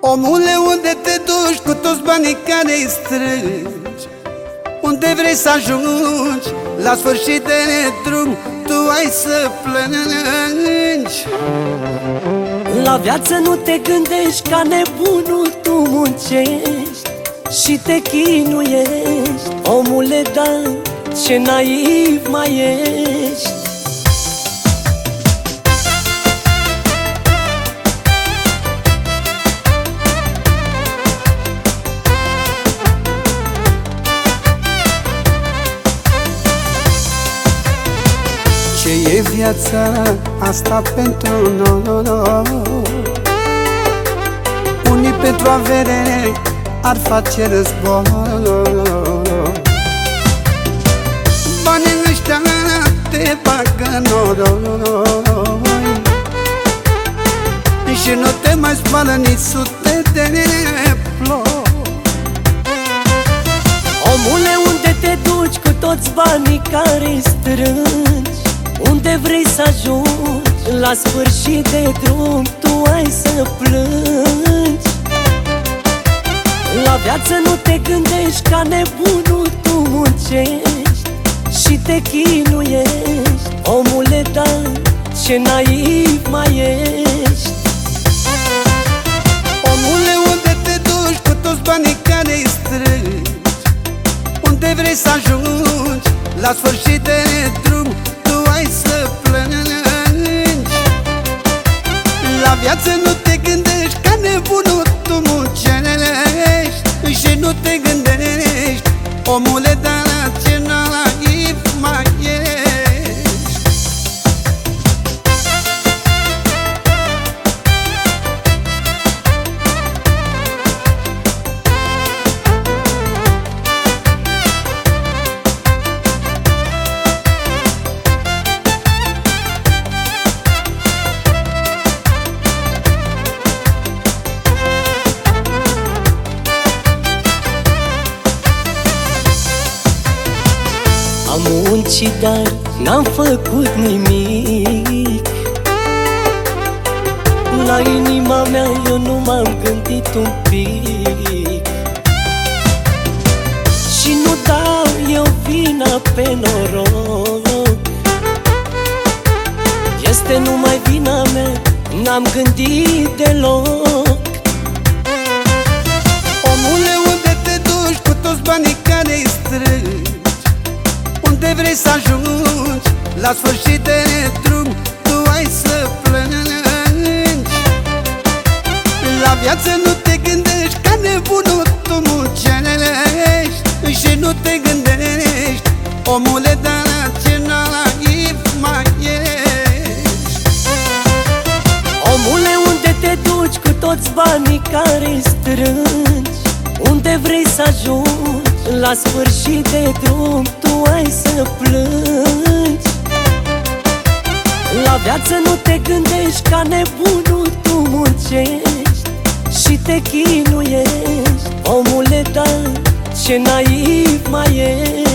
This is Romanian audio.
Omule, unde te duci cu toți banii care îi strângi? Unde vrei să ajungi? La sfârșit de drum tu ai să plângi La viață nu te gândești ca nebunul tu muncești Și te chinuiești Omule, da, ce naiv mai ești e viața asta pentru noi? Unii pentru avere ar face război Banii ăștia te bagă noroi Și nu te mai spală nici sute de ploi Omule, unde te duci cu toți banii care strângi? Unde vrei să ajungi? La sfârșit de drum tu ai să plângi La viață nu te gândești ca nebunul tu muncești Și te chinuiești Omule, da, ce naiv mai ești Omule, unde te duci cu toți banii care îi strângi? Unde vrei să ajungi? La sfârșit de drum tu ai să plângi. La viață nu te gândești ca nebunul tu muncești. Și nu te gândești, omule, dar muncit, dar n-am făcut nimic. La inima mea eu nu m-am gândit un pic. Și nu dau eu vina pe noroc. Este numai vina mea, n-am gândit deloc. Omule, unde te duci cu toți banii care îi strângi? Unde vrei să ajungi? La sfârșit de drum tu ai să plângi La viață nu te gândești ca nebunul tu muncești Și nu te gândești, omule, dar la ce naiv mai ești Omule, unde te duci cu toți banii care strângi? Unde vrei să ajungi? La sfârșit de drum tu ai să plângi. La viață nu te gândești ca nebunul tu muncești Și te chinuiești. Omule, da, ce naiv mai ești